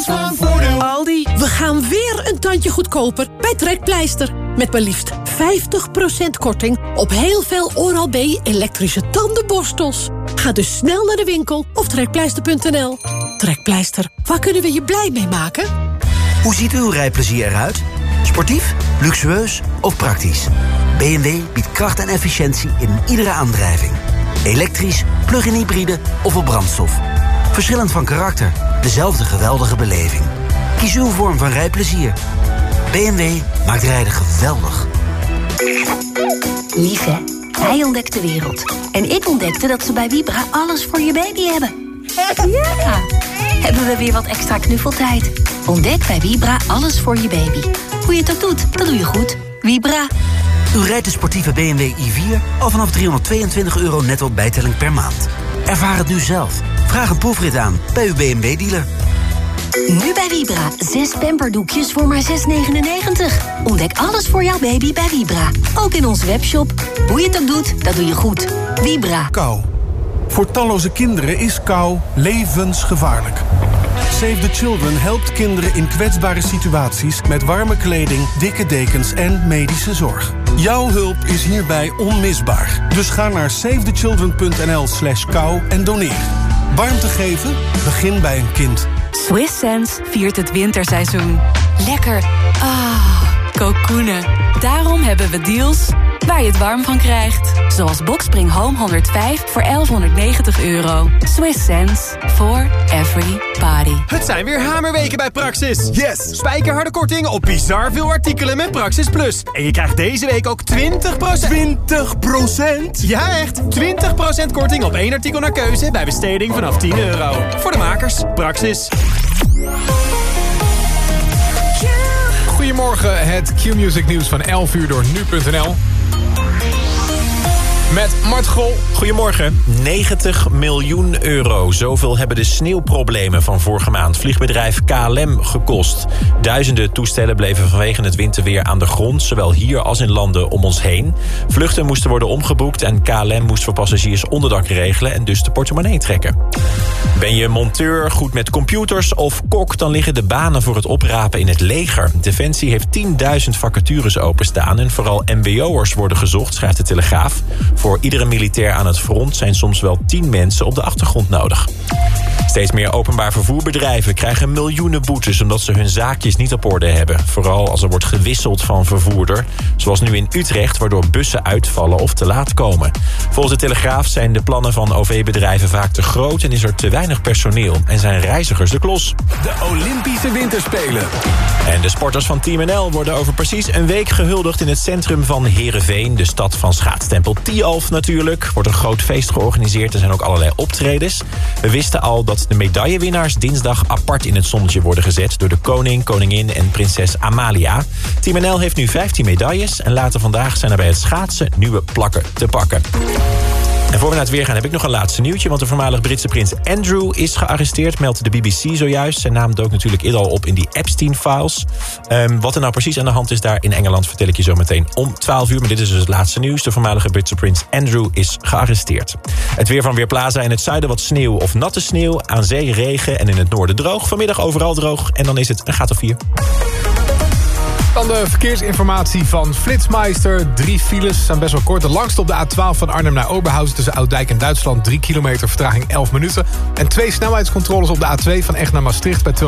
is van voordeel. Aldi, we gaan weer een tandje goedkoper bij Trekpleister. Met maar liefst 50% korting op heel veel Oral-B elektrische tandenborstels. Ga dus snel naar de winkel of trekpleister.nl. Trekpleister, waar kunnen we je blij mee maken? Hoe ziet uw rijplezier eruit? Sportief, luxueus of praktisch? BMW biedt kracht en efficiëntie in iedere aandrijving. Elektrisch, plug-in hybride of op brandstof. Verschillend van karakter, dezelfde geweldige beleving. Kies uw vorm van rijplezier. BMW maakt rijden geweldig. Lief hè? Hij ontdekt de wereld. En ik ontdekte dat ze bij Vibra alles voor je baby hebben. Ja! Hebben we weer wat extra knuffeltijd. Ontdek bij Vibra alles voor je baby. Hoe je het ook doet, dat doe je goed. Vibra. U rijdt de sportieve BMW i4 al vanaf 322 euro netto bijtelling per maand. Ervaar het nu zelf. Vraag een proefrit aan bij uw BMW-dealer. Nu bij Vibra. Zes pamperdoekjes voor maar 6,99. Ontdek alles voor jouw baby bij Vibra. Ook in onze webshop. Hoe je het ook doet, dat doe je goed. Vibra. Kou. Voor talloze kinderen is kou levensgevaarlijk. Save the Children helpt kinderen in kwetsbare situaties... met warme kleding, dikke dekens en medische zorg. Jouw hulp is hierbij onmisbaar. Dus ga naar savethechildren.nl slash kou en doneer. Warmte geven? Begin bij een kind. Swiss Sense viert het winterseizoen. Lekker. Ah, kokoenen. Daarom hebben we deals waar je het warm van krijgt. Zoals Boxspring Home 105 voor 1190 euro. Swiss sense for every party. Het zijn weer hamerweken bij Praxis. Yes! Spijkerharde korting op bizar veel artikelen met Praxis Plus. En je krijgt deze week ook 20%... 20%? Ja, echt! 20% korting op één artikel naar keuze bij besteding vanaf 10 euro. Voor de makers, Praxis. Goedemorgen, het Q-Music nieuws van 11 uur door nu.nl. Met Mart Gol. Goedemorgen. 90 miljoen euro. Zoveel hebben de sneeuwproblemen van vorige maand vliegbedrijf KLM gekost. Duizenden toestellen bleven vanwege het winterweer aan de grond... zowel hier als in landen om ons heen. Vluchten moesten worden omgeboekt en KLM moest voor passagiers onderdak regelen... en dus de portemonnee trekken. Ben je monteur, goed met computers of kok... dan liggen de banen voor het oprapen in het leger. Defensie heeft 10.000 vacatures openstaan... en vooral mbo'ers worden gezocht, schrijft de Telegraaf. Voor iedere militair aan het front zijn soms wel 10 mensen op de achtergrond nodig. Steeds meer openbaar vervoerbedrijven krijgen miljoenen boetes... omdat ze hun zaakjes niet op orde hebben. Vooral als er wordt gewisseld van vervoerder. Zoals nu in Utrecht, waardoor bussen uitvallen of te laat komen. Volgens de Telegraaf zijn de plannen van OV-bedrijven vaak te groot... en is er te weinig personeel en zijn reizigers de klos. De Olympische Winterspelen. En de sporters van Team NL worden over precies een week gehuldigd... in het centrum van Heerenveen, de stad van schaatstempel Natuurlijk. Wordt een groot feest georganiseerd, er zijn ook allerlei optredens. We wisten al dat de medaillewinnaars dinsdag apart in het zonnetje worden gezet... door de koning, koningin en prinses Amalia. Team NL heeft nu 15 medailles... en later vandaag zijn er bij het schaatsen nieuwe plakken te pakken. En voor we naar het weer gaan heb ik nog een laatste nieuwtje... want de voormalig Britse prins Andrew is gearresteerd... meldt de BBC zojuist. Zijn naam dook natuurlijk eerder al op in die Epstein-files. Um, wat er nou precies aan de hand is daar in Engeland... vertel ik je zo meteen om 12 uur. Maar dit is dus het laatste nieuws. De voormalige Britse prins Andrew is gearresteerd. Het weer van Weerplaza in het zuiden wat sneeuw of natte sneeuw. Aan zee regen en in het noorden droog. Vanmiddag overal droog en dan is het een graad of 4. Dan de verkeersinformatie van Flitsmeister. Drie files zijn best wel kort. De langste op de A12 van Arnhem naar Oberhausen... tussen Ouddijk en Duitsland. 3 kilometer, vertraging 11 minuten. En twee snelheidscontroles op de A2 van Echt naar Maastricht... bij 247,8.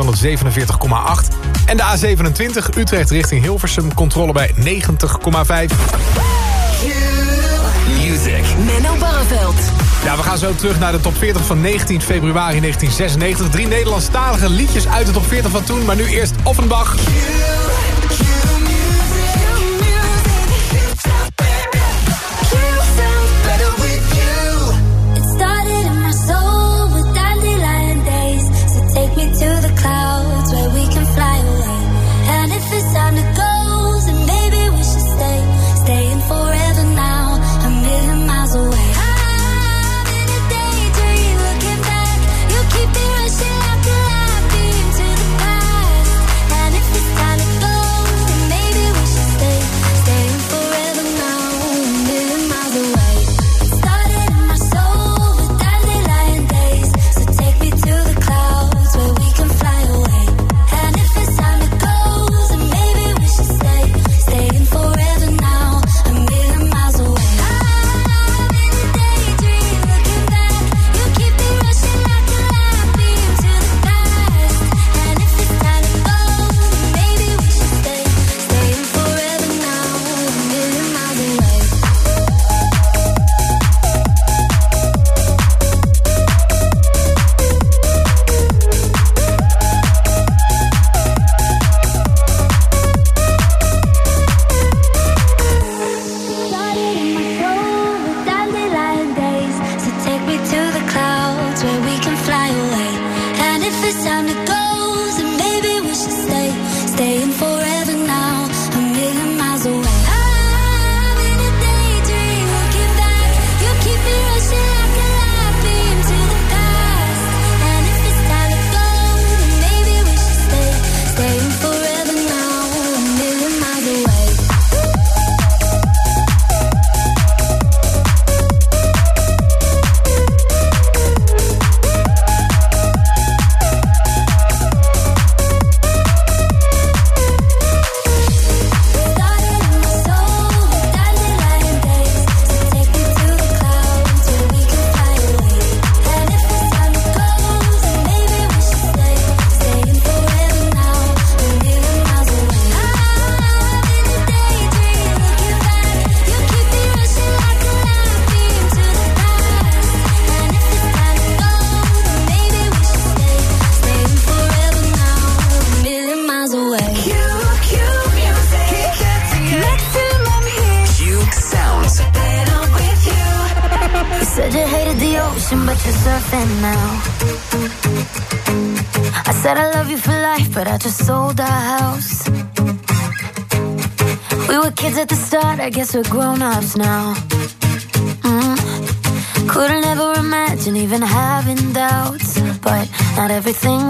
En de A27 Utrecht richting Hilversum. Controle bij 90,5. Music. Menno Barreveld. Ja, we gaan zo terug naar de top 40 van 19 februari 1996. Drie Nederlandstalige liedjes uit de top 40 van toen. Maar nu eerst Offenbach. this time to start, I guess we're grown ups now. Mm. Couldn't ever imagine even having doubts, but not everything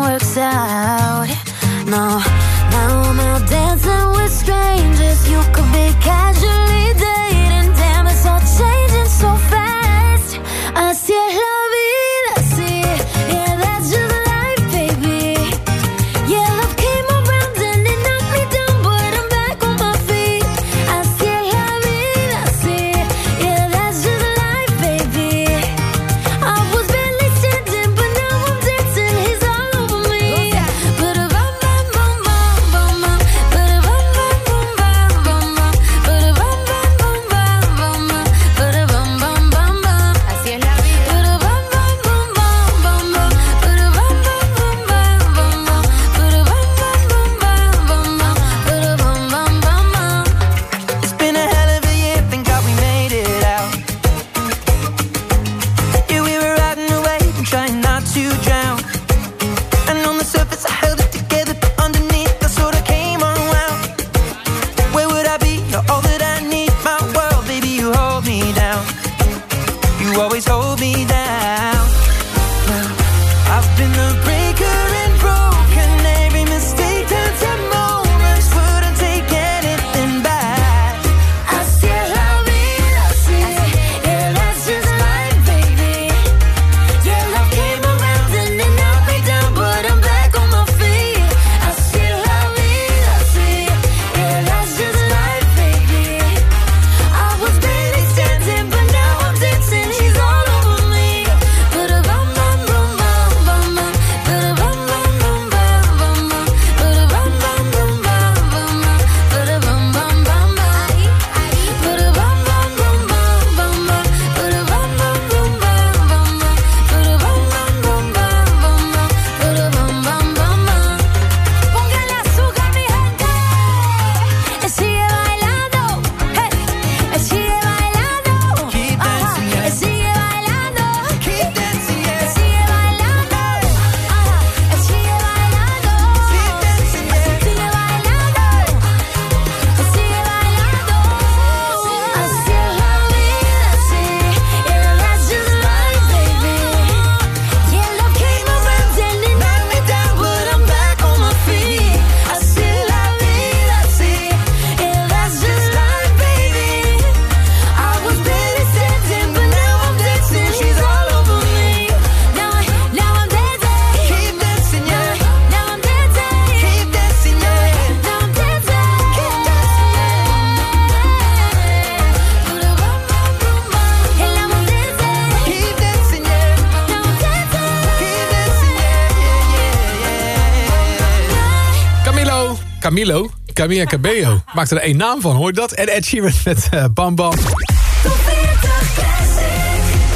Camilla Cabello. Maakt er één naam van, hoor dat? En Ed Sheeran met eh, Bam Bam.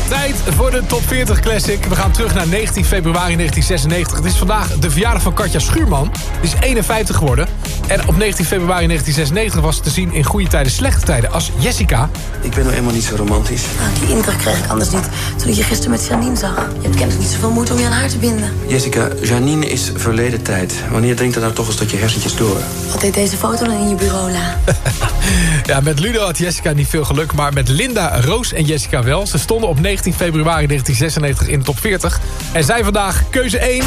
Tijd voor de Top 40 Classic. We gaan terug naar 19 februari 1996. Het is vandaag de verjaardag van Katja Schuurman. Die is 51 geworden. En op 19 februari 1996 was ze te zien in goede tijden, slechte tijden... als Jessica. Ik ben nou eenmaal niet zo romantisch. Nou, die indruk kreeg ik anders niet toen ik je gisteren met Janine zag. Je hebt kennelijk niet zoveel moeite om je aan haar te binden. Jessica, Janine is verleden tijd. Wanneer drinkt er nou toch eens dat je hersentjes door? Wat deed deze foto dan in je bureau, La? Ja, met Ludo had Jessica niet veel geluk... maar met Linda, Roos en Jessica wel. Ze stonden op 19 februari 1996 in de top 40. En zij vandaag keuze 1...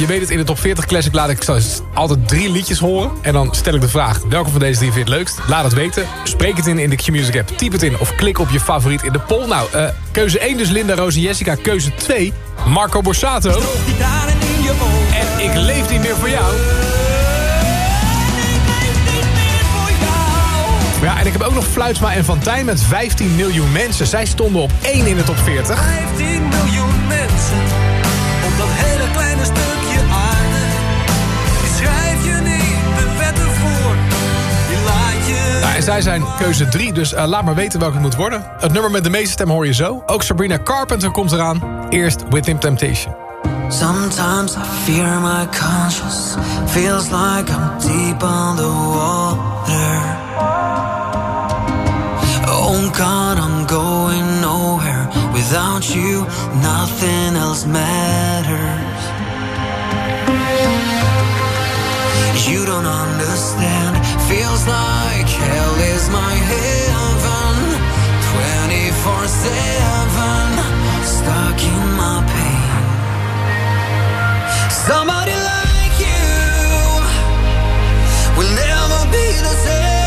je weet het, in de top 40 Classic laat ik altijd drie liedjes horen. En dan stel ik de vraag, welke van deze drie vind je het leukst? Laat het weten. Spreek het in in de Q-Music app. Typ het in of klik op je favoriet in de poll. Nou, eh, keuze 1 dus Linda, Roos en Jessica. Keuze 2 Marco Borsato. En ik leef niet meer voor jou. Ja, en ik heb ook nog Fluitsma en Fantijn met 15 miljoen mensen. Zij stonden op 1 in de top 40. 15 miljoen mensen zij zijn keuze 3, dus uh, laat maar weten welke het moet worden. Het nummer met de meeste stem hoor je zo. Ook Sabrina Carpenter komt eraan. Eerst Within Temptation. Sometimes I fear my conscience Feels like I'm deep underwater Oh God, I'm going nowhere Without you, nothing else matters You don't understand feels like hell is my heaven. 24-7 Stuck in my pain. Somebody like you Will never be the same.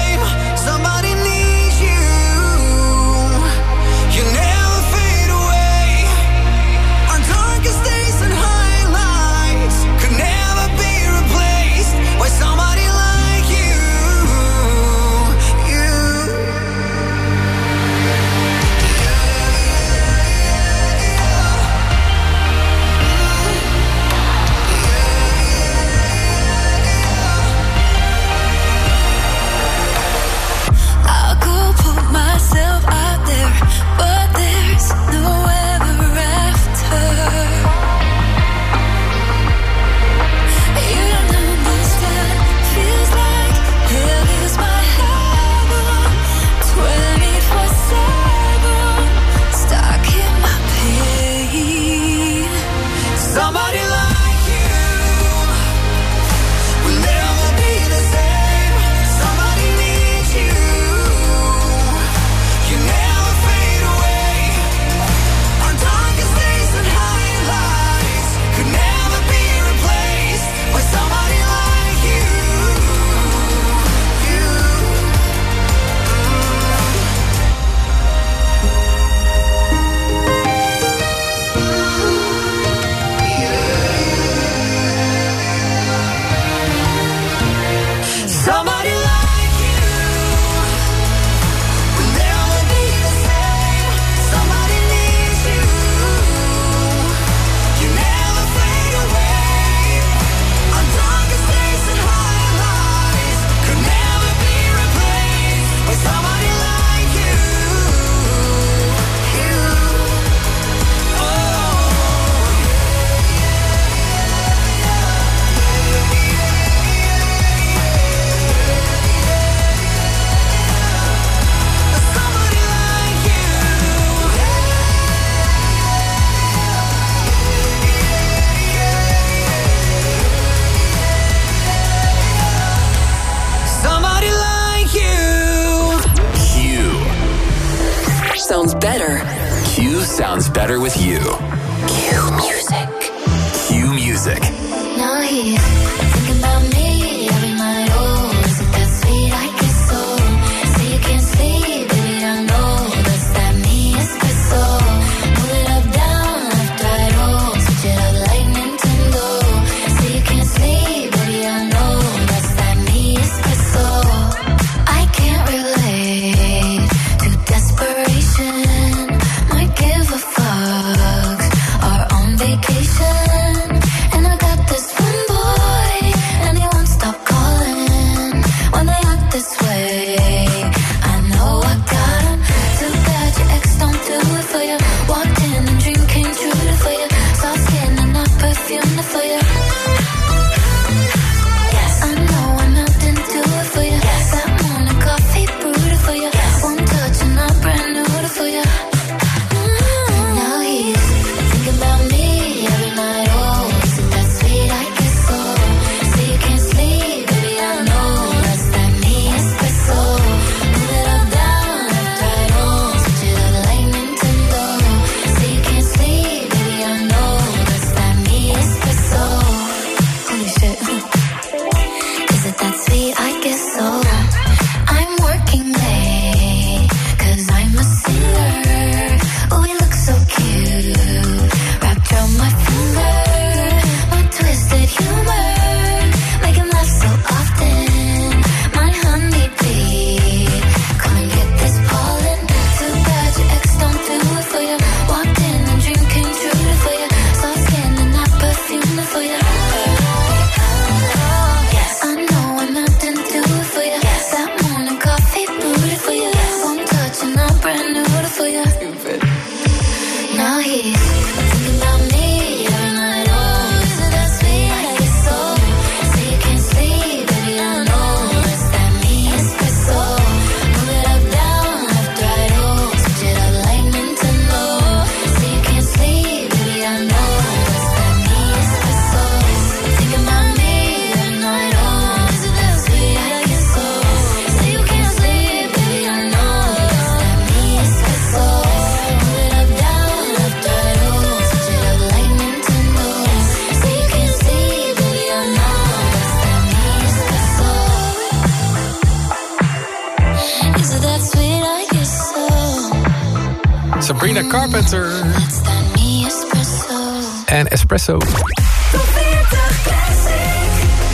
Espresso.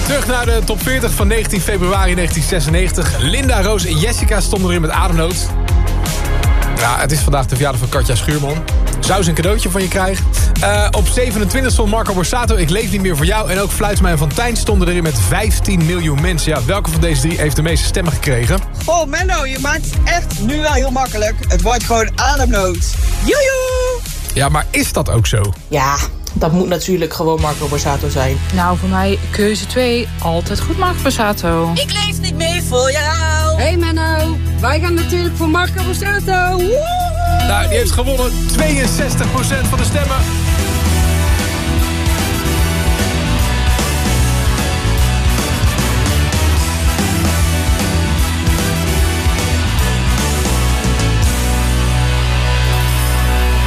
Terug naar de top 40 van 19 februari 1996. Linda, Roos en Jessica stonden erin met ademnood. Ja, het is vandaag de verjaardag van Katja Schuurman. Zou ze een cadeautje van je krijgen? Uh, op 27 stond Marco Borsato, Ik leef niet meer voor jou. En ook Fluitsma en Fontijn stonden erin met 15 miljoen mensen. Ja, welke van deze drie heeft de meeste stemmen gekregen? Oh Menno, je maakt het echt nu wel heel makkelijk. Het wordt gewoon ademnood. Joejoe! Ja, maar is dat ook zo? Ja, dat moet natuurlijk gewoon Marco Borsato zijn. Nou, voor mij keuze 2. Altijd goed Marco Borsato. Ik leef niet meer voor jou. Hey Menno, wij gaan natuurlijk voor Marco Borsato. Woehoe! Nou, die heeft gewonnen 62% van de stemmen.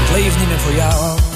Ik leef niet meer voor jou.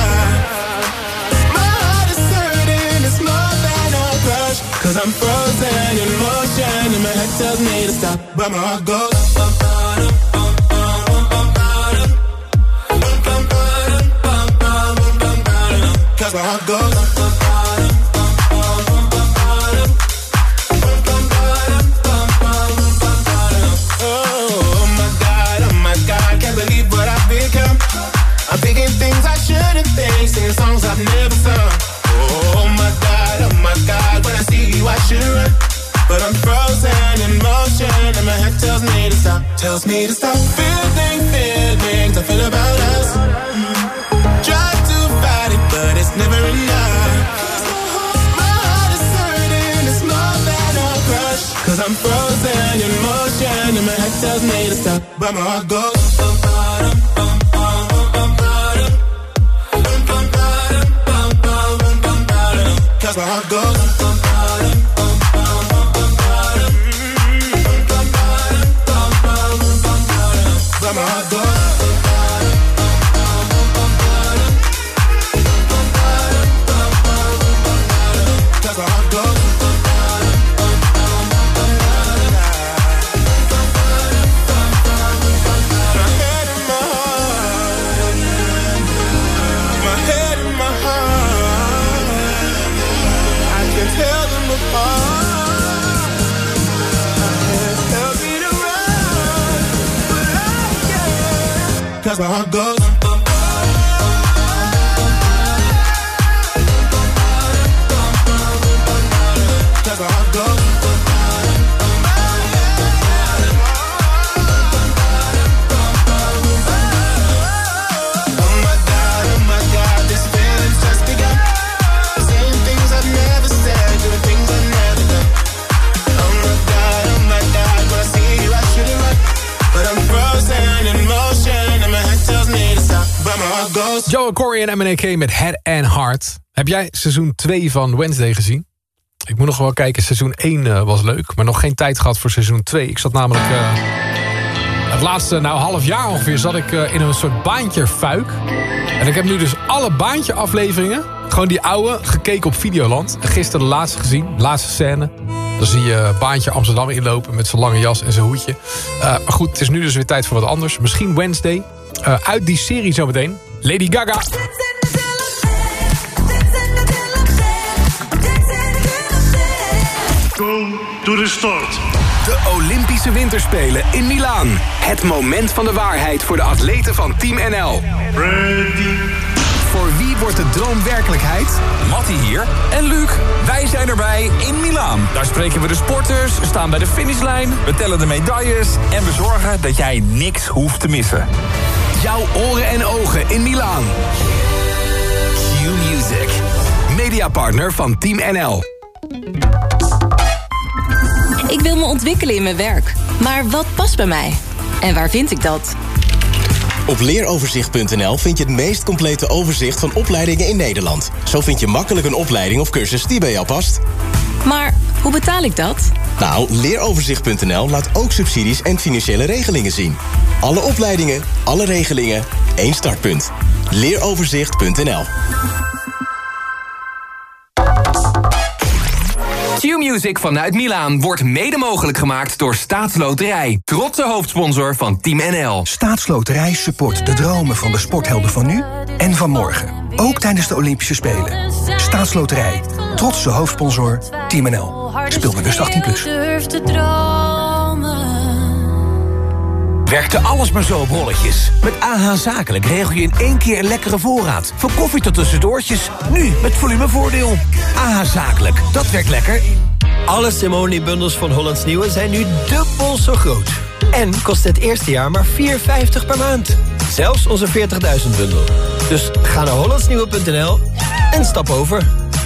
Cause I'm frozen in motion, and my head tells me to stop, but my heart goes. bum, ba-dum, bum, bum, to goes. Joe Corey en MNK met Head and Heart. Heb jij seizoen 2 van Wednesday gezien? Ik moet nog wel kijken, seizoen 1 eh, was leuk... maar nog geen tijd gehad voor seizoen 2. Ik zat namelijk... eh, het laatste nou, half jaar ongeveer zat ik eh, in een soort baantje fuik. En ik heb nu dus alle baantje afleveringen... gewoon die oude, gekeken op Videoland. Gisteren de laatste gezien, laatste scène. Dan zie je baantje Amsterdam inlopen met zijn lange jas en zijn hoedje. Maar goed, het is nu dus weer tijd voor wat anders. Misschien Wednesday. Uit die serie zometeen. Lady Gaga. Go to the start. De Olympische Winterspelen in Milaan. Het moment van de waarheid voor de atleten van Team NL. Ready. Voor wie wordt de droom werkelijkheid? Mattie hier. En Luc, wij zijn erbij in Milaan. Daar spreken we de sporters, staan bij de finishlijn, we tellen de medailles... en we zorgen dat jij niks hoeft te missen. Jouw oren en ogen in Milaan. Q-Music. Mediapartner van Team NL. Ik wil me ontwikkelen in mijn werk. Maar wat past bij mij? En waar vind ik dat? Op leeroverzicht.nl vind je het meest complete overzicht van opleidingen in Nederland. Zo vind je makkelijk een opleiding of cursus die bij jou past. Maar hoe betaal ik dat? Nou, leeroverzicht.nl laat ook subsidies en financiële regelingen zien. Alle opleidingen, alle regelingen, één startpunt. Leeroverzicht.nl Q-Music vanuit Milaan wordt mede mogelijk gemaakt door Staatsloterij. Trotse hoofdsponsor van Team NL. Staatsloterij support de dromen van de sporthelden van nu en van morgen. Ook tijdens de Olympische Spelen. Staatsloterij. Trotse hoofdsponsor Team NL. Speel bewust 18+. Plus. Durf te dromen. Werkte alles maar zo op rolletjes. Met AH Zakelijk regel je in één keer een lekkere voorraad. Van koffie tot tussendoortjes. Nu met volumevoordeel. AH Zakelijk, dat werkt lekker. Alle Simone-bundels van Hollands Nieuwe zijn nu dubbel zo groot. En kost het eerste jaar maar 4,50 per maand. Zelfs onze 40.000-bundel. Dus ga naar hollandsnieuwe.nl en stap over.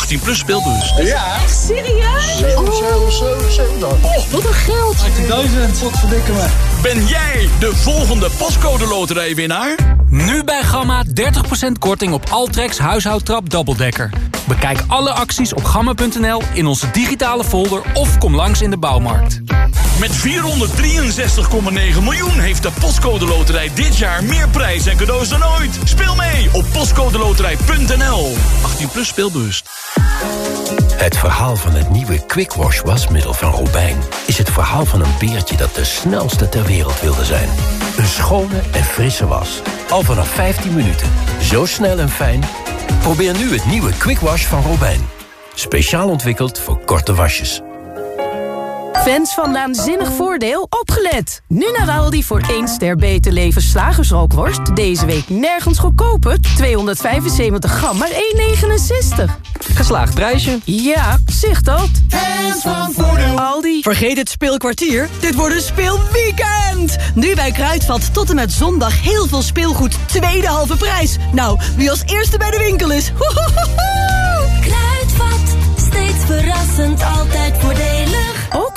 18 plus speelbus. Ja. Echt serieus? 7, Oh. 7, 7, 7. Oh, wat een geld. 18.000. Wat verdikken me. Ben jij de volgende postcode loterijwinnaar? Nu bij Gamma 30% korting op Altrex huishoudtrap dubbeldekker. Bekijk alle acties op gamma.nl in onze digitale folder of kom langs in de bouwmarkt. Met 463,9 miljoen heeft de Postcode Loterij dit jaar meer prijs en cadeaus dan ooit. Speel mee op postcodeloterij.nl. 18 plus speelbewust. Het verhaal van het nieuwe Quick Wash wasmiddel van Robijn... is het verhaal van een beertje dat de snelste ter wereld wilde zijn. Een schone en frisse was. Al vanaf 15 minuten. Zo snel en fijn. Probeer nu het nieuwe Quick Wash van Robijn. Speciaal ontwikkeld voor korte wasjes. Fans van Naanzinnig Voordeel, opgelet! Nu naar Aldi voor 1 ster beter leven slagersrookworst. Deze week nergens goedkoper. 275 gram, maar 1,69. Geslaagd prijsje. Ja, zicht dat. Fans van Voordeel. Aldi. Vergeet het speelkwartier. Dit wordt een speelweekend. Nu bij Kruidvat tot en met zondag heel veel speelgoed. Tweede halve prijs. Nou, wie als eerste bij de winkel is. Kruidvat, steeds verrassend, altijd. Ook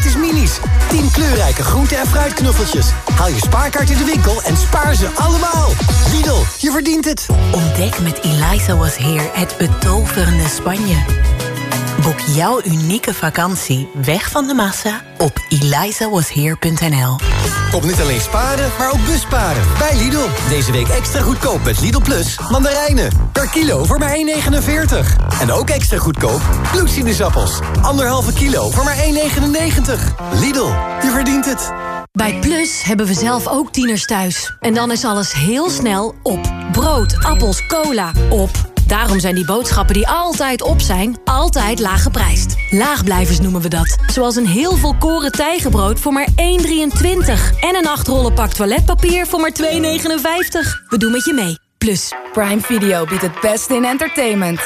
Gratis minis. 10 kleurrijke groente- en fruitknuffeltjes. Haal je spaarkaart in de winkel en spaar ze allemaal. Lidl, je verdient het. Ontdek met Eliza Was Here het betoverende Spanje. Boek jouw unieke vakantie weg van de massa op elizawasheer.nl. Kom niet alleen sparen, maar ook busparen. Bij Lidl. Deze week extra goedkoop met Lidl Plus mandarijnen. Per kilo voor maar 1,49. En ook extra goedkoop bloedsinusappels. Anderhalve kilo voor maar 1,99. Lidl, je verdient het. Bij Plus hebben we zelf ook tieners thuis. En dan is alles heel snel op. Brood, appels, cola, op. Daarom zijn die boodschappen die altijd op zijn, altijd laag geprijsd. Laagblijvers noemen we dat. Zoals een heel volkoren tijgenbrood voor maar 1,23. En een 8 rollen pak toiletpapier voor maar 2,59. We doen met je mee. Plus. Prime Video biedt het beste in entertainment.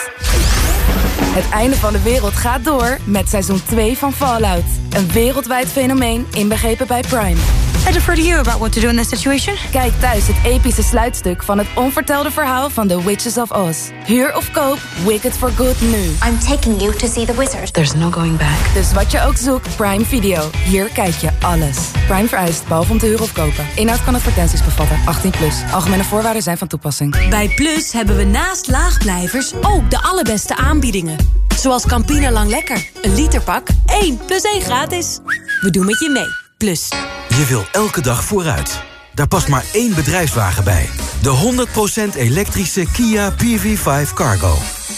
Het einde van de wereld gaat door met seizoen 2 van Fallout. Een wereldwijd fenomeen inbegrepen bij Prime. I defer to you about what to do in this situation. Kijk thuis het epische sluitstuk van het onvertelde verhaal van The Witches of Oz. Huur of koop Wicked for Good nu. I'm taking you to see the wizard. There's no going back. Dus wat je ook zoekt, Prime Video. Hier kijk je alles. Prime vereist, behalve om te huren of kopen. Inhoud kan advertenties bevatten. 18 plus. Algemene voorwaarden zijn van toepassing. Bij Plus hebben we naast laagblijvers ook de allerbeste aanbiedingen. Zoals Campina Lang Lekker. Een literpak, 1 plus 1 gratis. We doen met je mee. Plus. Je wil elke dag vooruit. Daar past maar één bedrijfswagen bij. De 100% elektrische Kia PV5 Cargo.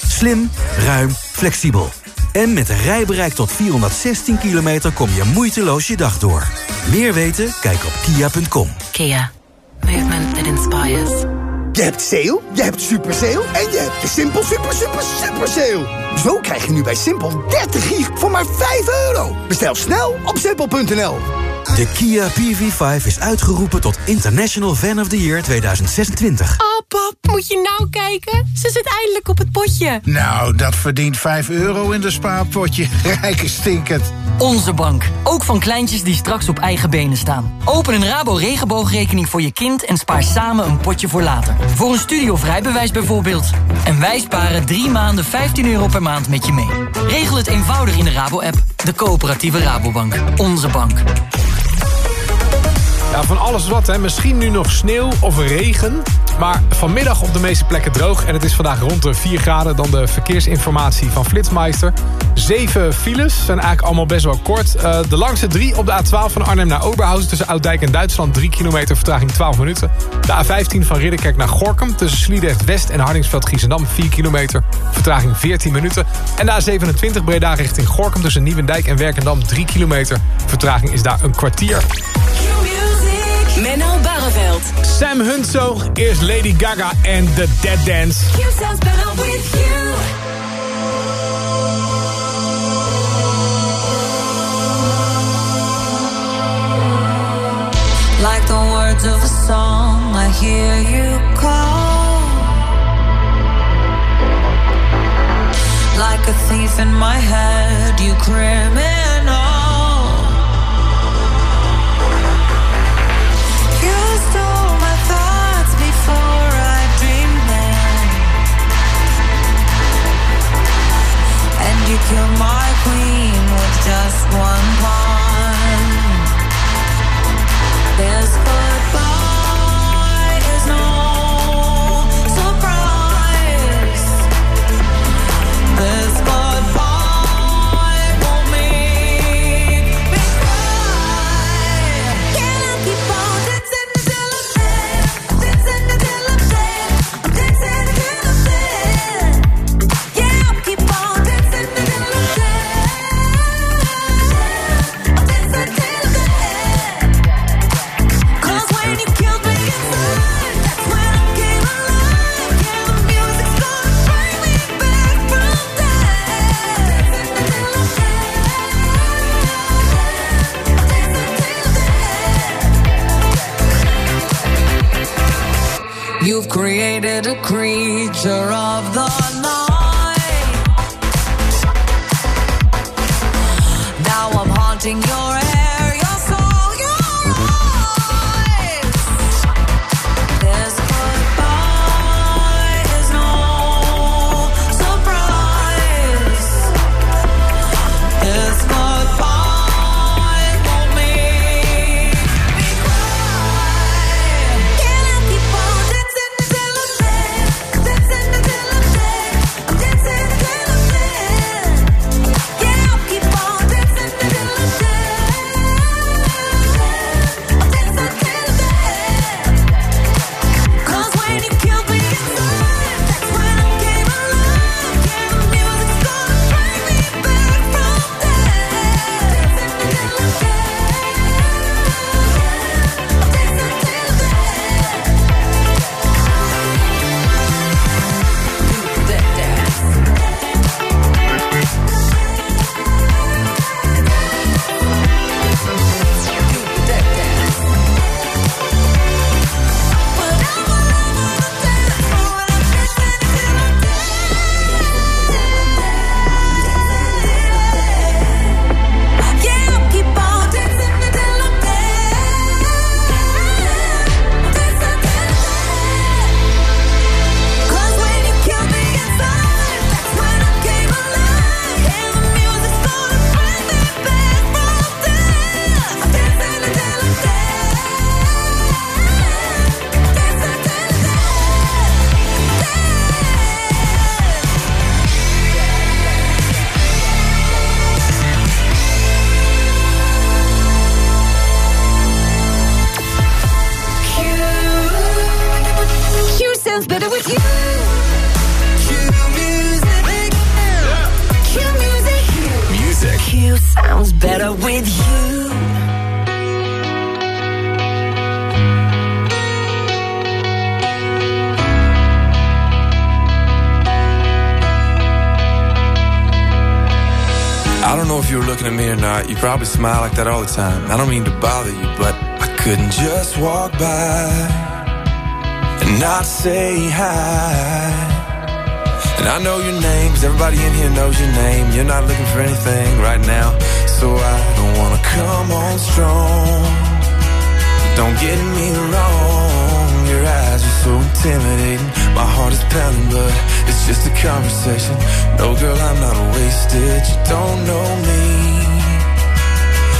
Slim, ruim, flexibel. En met een rijbereik tot 416 kilometer kom je moeiteloos je dag door. Meer weten? Kijk op kia.com. Kia. Movement that inspires. Je hebt sale, je hebt super sale en je hebt de Simpel super super super sale. Zo krijg je nu bij Simpel 30 gig voor maar 5 euro. Bestel snel op simpel.nl. De Kia PV5 is uitgeroepen tot International Fan of the Year 2026. Oh pap, moet je nou kijken? Ze zit eindelijk op het potje. Nou, dat verdient 5 euro in de spaarpotje. Rijke stinkend. Onze bank. Ook van kleintjes die straks op eigen benen staan. Open een Rabo regenboogrekening voor je kind en spaar samen een potje voor later. Voor een studie of rijbewijs bijvoorbeeld. En wij sparen drie maanden 15 euro per maand met je mee. Regel het eenvoudig in de Rabo-app. De coöperatieve Rabobank. Onze bank. Van alles wat, hè. Misschien nu nog sneeuw of regen. Maar vanmiddag op de meeste plekken droog. En het is vandaag rond de 4 graden. Dan de verkeersinformatie van Flitsmeister. Zeven files zijn eigenlijk allemaal best wel kort. Uh, de langste drie op de A12 van Arnhem naar Oberhausen... tussen Ouddijk en Duitsland. 3 kilometer, vertraging 12 minuten. De A15 van Ridderkerk naar Gorkum... tussen Sliedrecht West en Hardingsveld-Giessendam. 4 kilometer, vertraging 14 minuten. En de A27 Breda richting Gorkum... tussen Nieuwendijk en Werkendam. 3 kilometer, vertraging is daar een kwartier. Menno Barra. Barneveld. Sam Hunso, eerst Lady Gaga en The Dead Dance. You sounds better with you. Like the words of a song, I hear you call. Like a thief in my head, you criminal. You killed my queen with just one pawn. This creature of the smile like that all the time. I don't mean to bother you, but I couldn't just walk by and not say hi. And I know your name, 'cause everybody in here knows your name. You're not looking for anything right now, so I don't wanna come on strong. Don't get me wrong, your eyes are so intimidating. My heart is pounding, but it's just a conversation. No, girl, I'm not a wasted. You don't know me,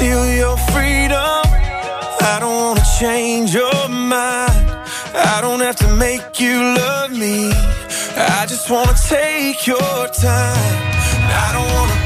steal your freedom. I don't wanna change your mind. I don't have to make you love me. I just wanna take your time. I don't wanna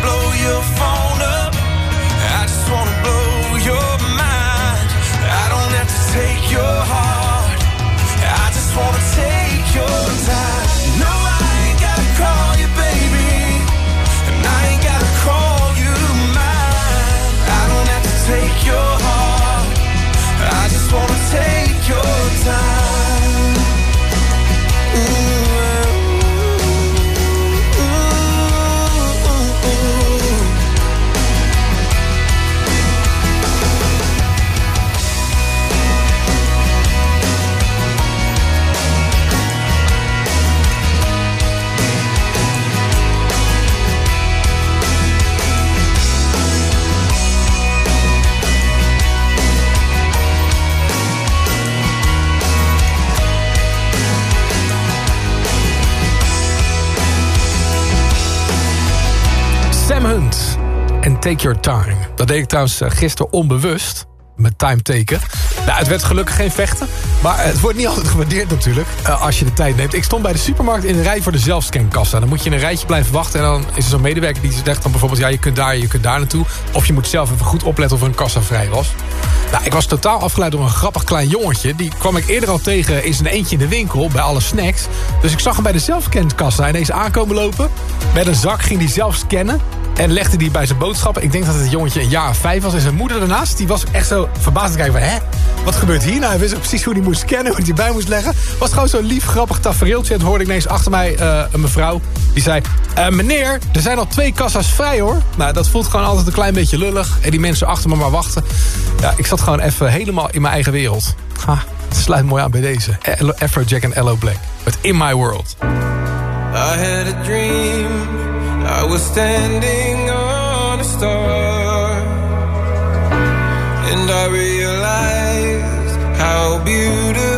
Your Time. Dat deed ik trouwens eh, gisteren onbewust. Met time taken. Nou, het werd gelukkig geen vechten. Maar het wordt niet altijd gewaardeerd natuurlijk. eh, als je de tijd neemt. Ik stond bij de supermarkt in de rij voor de zelfscankassa. Dan moet je in een rijtje blijven wachten. En dan is er zo'n medewerker die zegt dan bijvoorbeeld... ja, je kunt daar, je kunt daar naartoe. Of je moet zelf even goed opletten of er een kassa vrij was. Nou, ik was totaal afgeleid door een grappig klein jongetje. Die kwam ik eerder al tegen in zijn eentje in de winkel. Bij alle snacks. Dus ik zag hem bij de zelfscankassa ineens aankomen lopen. Met een zak ging hij zelf scannen. En legde die bij zijn boodschappen. Ik denk dat het jongetje een jaar of vijf was. En zijn moeder daarnaast, die was echt zo verbaasd te kijken van... hè, wat gebeurt hier nou? Hij wist ook precies hoe hij moest scannen, hoe hij bij moest leggen. Was gewoon zo'n lief, grappig tafereeltje. En hoorde ik ineens achter mij eh, een mevrouw. Die zei, "Eh, meneer, er zijn al twee kassa's vrij hoor. Nou, dat voelt gewoon altijd een klein beetje lullig. En die mensen achter me maar wachten. Ja, ik zat gewoon even helemaal in mijn eigen wereld. Ha, het sluit mooi aan bij deze. Afrojack en Ello Black. Met In My World. I had a dream. I was standing on a star. And I realized how beautiful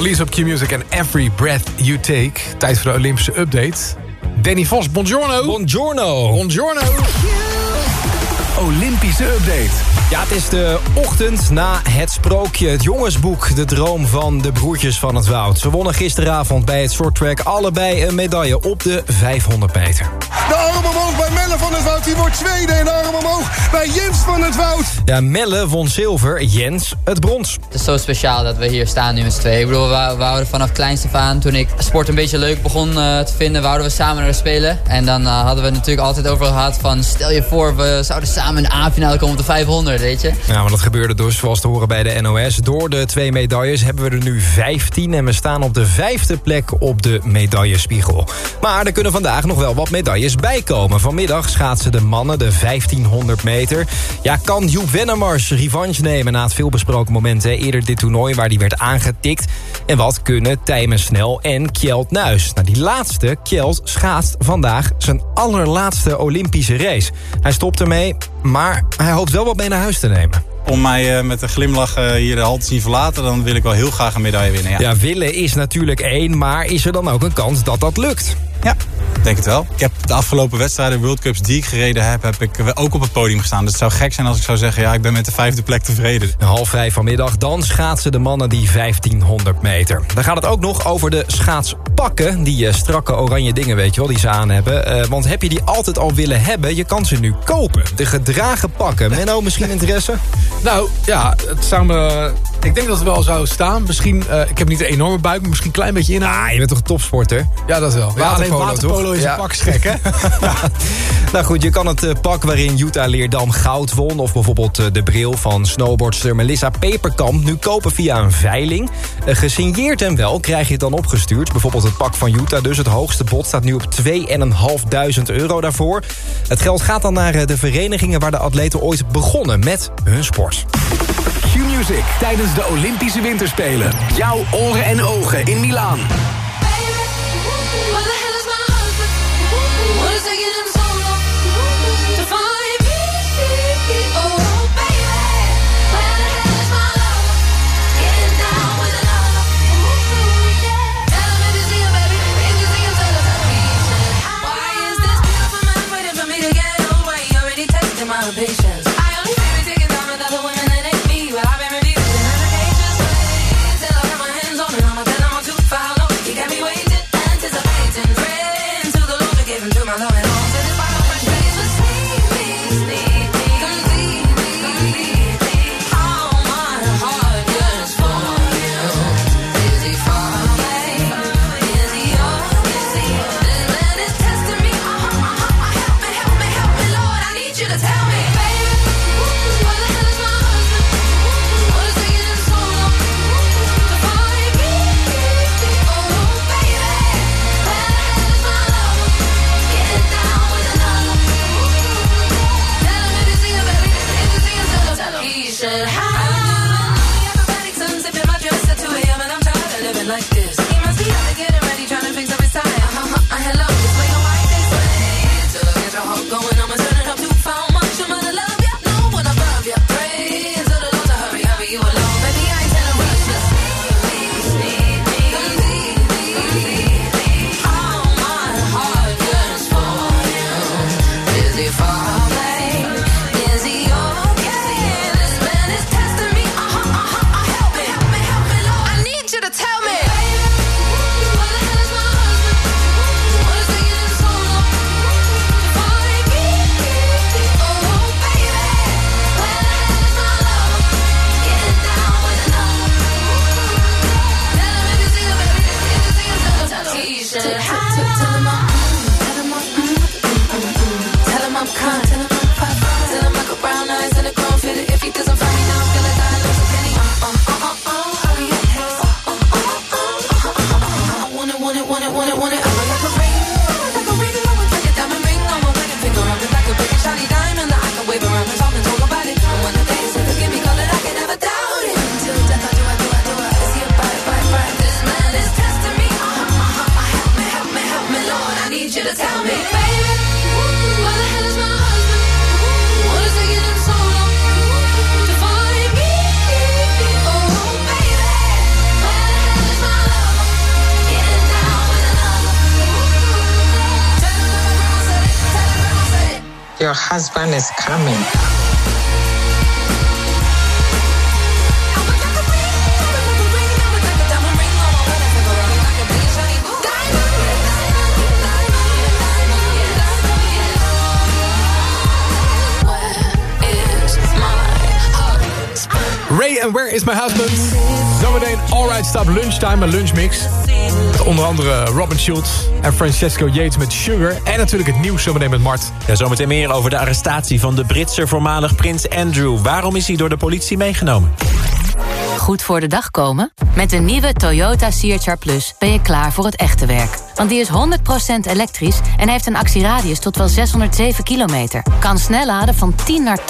Police op Q-Music en Every Breath You Take. Tijd voor de Olympische update. Danny Vos, buongiorno. Buongiorno. Buongiorno. Olympische update. Ja, het is de ochtend na het sprookje, het jongensboek... De droom van de broertjes van het woud. Ze wonnen gisteravond bij het shorttrack allebei een medaille op de 500 meter. De arm omhoog bij Melle van het Woud. Die wordt tweede. En de arm omhoog bij Jens van het Woud. Ja, Melle won zilver, Jens het brons. Het is zo speciaal dat we hier staan nu met z'n tweeën. Ik bedoel, we, we houden vanaf kleins af aan. Toen ik sport een beetje leuk begon eh, te vinden, wouden we samen naar spelen. En dan eh, hadden we het natuurlijk altijd over gehad van... stel je voor, we zouden samen in de A-finale komen op de 500, weet je. Ja, maar dat gebeurde dus zoals te horen bij de NOS. Door de twee medailles hebben we er nu 15... en we staan op de vijfde plek op de medaillespiegel. Maar er kunnen vandaag nog wel wat medailles bijkomen. Vanmiddag schaatsen de mannen de 1500 meter. Ja, kan Joep Wennemars revanche nemen na het veelbesproken moment... Hè, eerder dit toernooi waar die werd aangetikt? En wat kunnen Tijmen Snel en Kjeld Nuis? Nou, die laatste, Kjeld, schaatst vandaag zijn allerlaatste Olympische race. Hij stopt ermee, maar hij hoopt wel wat mee naar huis te nemen. Om mij eh, met een glimlach eh, hier de hal te zien verlaten... dan wil ik wel heel graag een medaille winnen. Ja, Ja, willen is natuurlijk één, maar is er dan ook een kans dat dat lukt? Ja, ik denk het wel. Ik heb de afgelopen wedstrijden, World Cups die ik gereden heb... heb ik ook op het podium gestaan. Dus het zou gek zijn als ik zou zeggen... ja, ik ben met de vijfde plek tevreden. Half vijf vanmiddag, dan schaatsen de mannen die 1500 meter. Dan gaat het ook nog over de schaatspakken. Die eh, strakke oranje dingen, weet je wel, die ze aan hebben. Eh, want heb je die altijd al willen hebben, je kan ze nu kopen. De gedragen pakken. Menno, misschien interesse? Nou, ja, het zou me... Ik denk dat het wel zou staan. Misschien, eh, ik heb niet een enorme buik, maar misschien een klein beetje in. Ah, je bent toch een topsporter? Ja, dat wel. Ja, alleen Waterpolo, toch? is Ja. een pak gek, hè? Nou goed, je kan het eh, pak waarin Jutta Leerdam goud won... of bijvoorbeeld eh, de bril van snowboardster Melissa Peperkamp... nu kopen via een veiling. Gesigneerd en wel krijg je het dan opgestuurd. Bijvoorbeeld het pak van Jutta, dus het hoogste bod staat nu op 2.500 euro daarvoor. Het geld gaat dan naar de verenigingen waar de atleten ooit begonnen met hun sport. Q-Music tijdens de Olympische Winterspelen. Jouw oren en ogen in Milaan. Station. Is my husband? Zometeen Alright Stop Lunchtime, een lunchmix. Met onder andere Robin Schultz en Francesco Yates met Sugar. En natuurlijk het nieuws zometeen met Mart. Ja, zometeen meer over de arrestatie van de Britse voormalig prins Andrew. Waarom is hij door de politie meegenomen? Goed voor de dag komen? Met de nieuwe Toyota CHR Plus ben je klaar voor het echte werk. Want die is 100% elektrisch en heeft een actieradius tot wel 607 kilometer. Kan snel laden van 10 naar 80%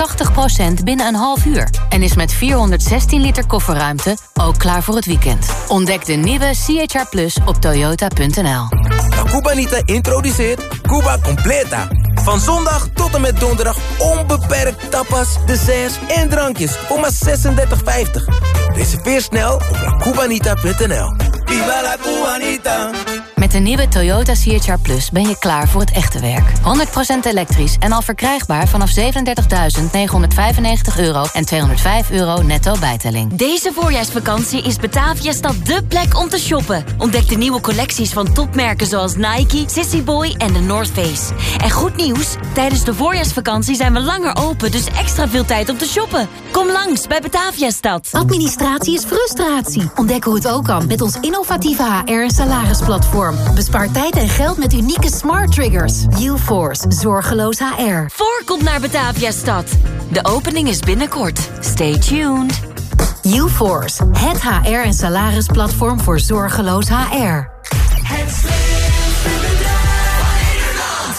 binnen een half uur. En is met 416 liter kofferruimte ook klaar voor het weekend. Ontdek de nieuwe CHR Plus op toyota.nl. La Cubanita introduceert Cuba Completa. Van zondag tot en met donderdag onbeperkt tapas, desserts en drankjes voor maar 36,50. Reserveer snel op lacubanita.nl. Viva la Cubanita! Met de nieuwe Toyota CHR Plus ben je klaar voor het echte werk. 100% elektrisch en al verkrijgbaar vanaf 37.995 euro en 205 euro netto bijtelling. Deze voorjaarsvakantie is Bataviastad dé plek om te shoppen. Ontdek de nieuwe collecties van topmerken zoals Nike, Sissy Boy en de North Face. En goed nieuws, tijdens de voorjaarsvakantie zijn we langer open, dus extra veel tijd om te shoppen. Kom langs bij Bataviastad. Administratie is frustratie. Ontdek hoe het ook kan met ons innovatieve HR- en salarisplatform. Bespaar tijd en geld met unieke smart triggers. UForce, zorgeloos HR. Voorkomt naar Bataviastad. De opening is binnenkort. Stay tuned. UForce, het HR- en salarisplatform voor zorgeloos HR.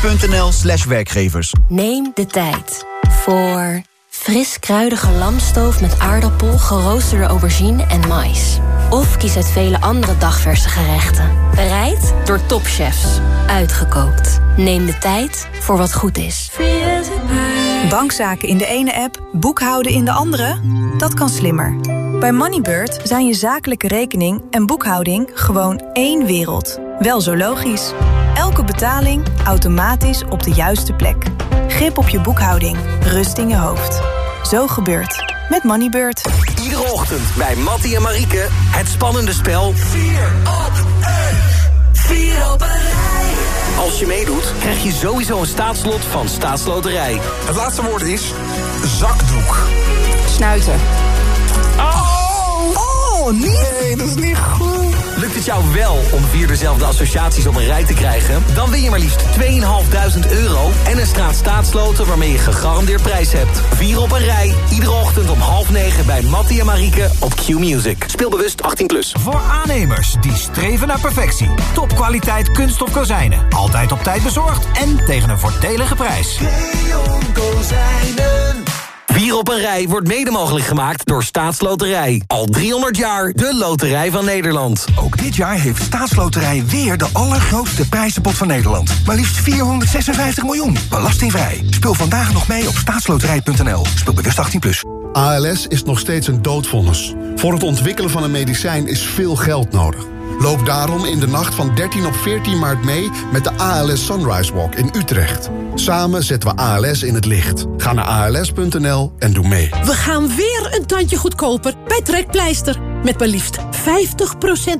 tempoteam.nl slash werkgevers. Neem de tijd voor fris kruidige lamstoof met aardappel, geroosterde aubergine en mais. Of kies uit vele andere dagverse gerechten. Bereid door topchefs. Uitgekookt. Neem de tijd voor wat goed is. Bankzaken in de ene app, boekhouden in de andere? Dat kan slimmer. Bij Moneybird zijn je zakelijke rekening en boekhouding gewoon één wereld. Wel zo logisch. Elke betaling automatisch op de juiste plek. Grip op je boekhouding, rust in je hoofd. Zo gebeurt met Moneybird. Iedere ochtend bij Mattie en Marieke het spannende spel 4 op 1. 4 op een rij. Als je meedoet, krijg je sowieso een staatslot van Staatsloterij. Het laatste woord is zakdoek. Snuiten. Oh, oh nee, dat is niet goed. Lukt het jou wel om vier dezelfde associaties op een rij te krijgen? Dan win je maar liefst 2.500 euro en een straat staatsloten waarmee je gegarandeerd prijs hebt. Vier op een rij, iedere ochtend om half negen bij Mattie en Marieke op Q-Music. Speelbewust 18+. Plus. Voor aannemers die streven naar perfectie. Topkwaliteit kunststof kozijnen. Altijd op tijd bezorgd en tegen een voordelige prijs. Vier op een rij wordt mede mogelijk gemaakt door Staatsloterij. Al 300 jaar de loterij van Nederland. Ook dit jaar heeft Staatsloterij weer de allergrootste prijzenpot van Nederland. Maar liefst 456 miljoen. Belastingvrij. Speel vandaag nog mee op staatsloterij.nl. Speel bewust 18+. Plus. ALS is nog steeds een doodvonnis. Voor het ontwikkelen van een medicijn is veel geld nodig. Loop daarom in de nacht van 13 op 14 maart mee met de ALS Sunrise Walk in Utrecht. Samen zetten we ALS in het licht. Ga naar als.nl en doe mee. We gaan weer een tandje goedkoper bij Trekpleister. Met maar liefst 50%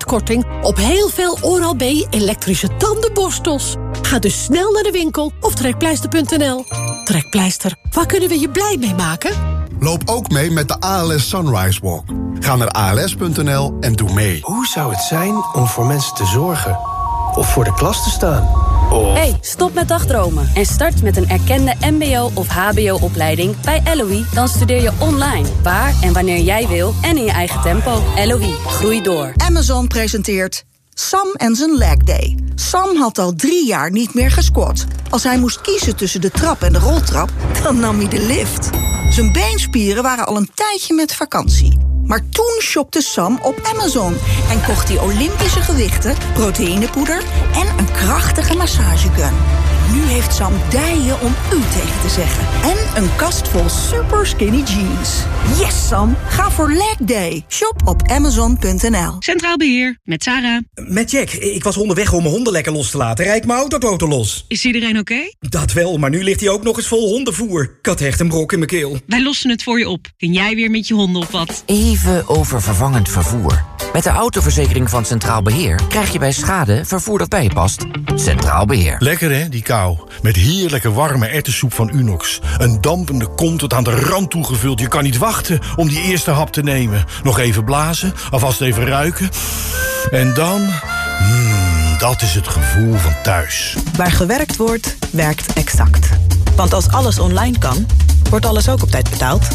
korting op heel veel Oral-B elektrische tandenborstels. Ga dus snel naar de winkel of trekpleister.nl. Trekpleister, waar kunnen we je blij mee maken? Loop ook mee met de ALS Sunrise Walk. Ga naar als.nl en doe mee. Hoe zou het zijn om voor mensen te zorgen? Of voor de klas te staan? Of... Hey, stop met dagdromen en start met een erkende mbo- of hbo-opleiding bij LOE. Dan studeer je online, waar en wanneer jij wil en in je eigen tempo. LOE, groei door. Amazon presenteert Sam en zijn leg day. Sam had al drie jaar niet meer gesquat. Als hij moest kiezen tussen de trap en de roltrap, dan nam hij de lift. Zijn beenspieren waren al een tijdje met vakantie. Maar toen shopte Sam op Amazon en kocht hij Olympische gewichten, proteïnepoeder en een krachtige massagegun. Nu heeft Sam dijen om u tegen te zeggen. En een kast vol super skinny jeans. Yes, Sam. Ga voor leg day. Shop op amazon.nl. Centraal Beheer, met Sarah. Met Jack. Ik was onderweg om mijn honden lekker los te laten. Rijd mijn autototo los. Is iedereen oké? Dat wel, maar nu ligt hij ook nog eens vol hondenvoer. Ik had echt een brok in mijn keel. Wij lossen het voor je op. Kun jij weer met je honden op wat? Even over vervangend vervoer. Met de autoverzekering van Centraal Beheer krijg je bij schade vervoer dat bij je past. Centraal Beheer. Lekker hè, die kou. Met heerlijke warme ertessoep van Unox. Een dampende kom tot aan de rand toegevuld. Je kan niet wachten om die eerste hap te nemen. Nog even blazen, alvast even ruiken. En dan... Mmm, dat is het gevoel van thuis. Waar gewerkt wordt, werkt Exact. Want als alles online kan, wordt alles ook op tijd betaald.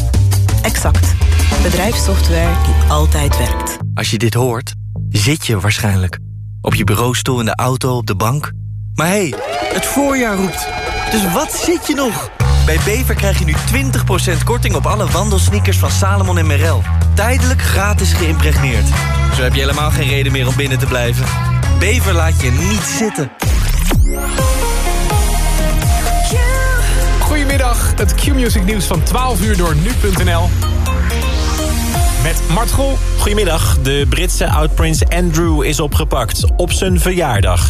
Exact. Bedrijfssoftware die altijd werkt. Als je dit hoort, zit je waarschijnlijk. Op je bureaustoel, in de auto, op de bank. Maar hé, hey, het voorjaar roept. Dus wat zit je nog? Bij Bever krijg je nu 20% korting op alle wandelsneakers van Salomon en Merrell. Tijdelijk gratis geïmpregneerd. Zo heb je helemaal geen reden meer om binnen te blijven. Bever laat je niet zitten. Goedemiddag, het Q-Music nieuws van 12 uur door nu.nl. Met Mart Gol. Goedemiddag. De Britse oud-prins Andrew is opgepakt op zijn verjaardag.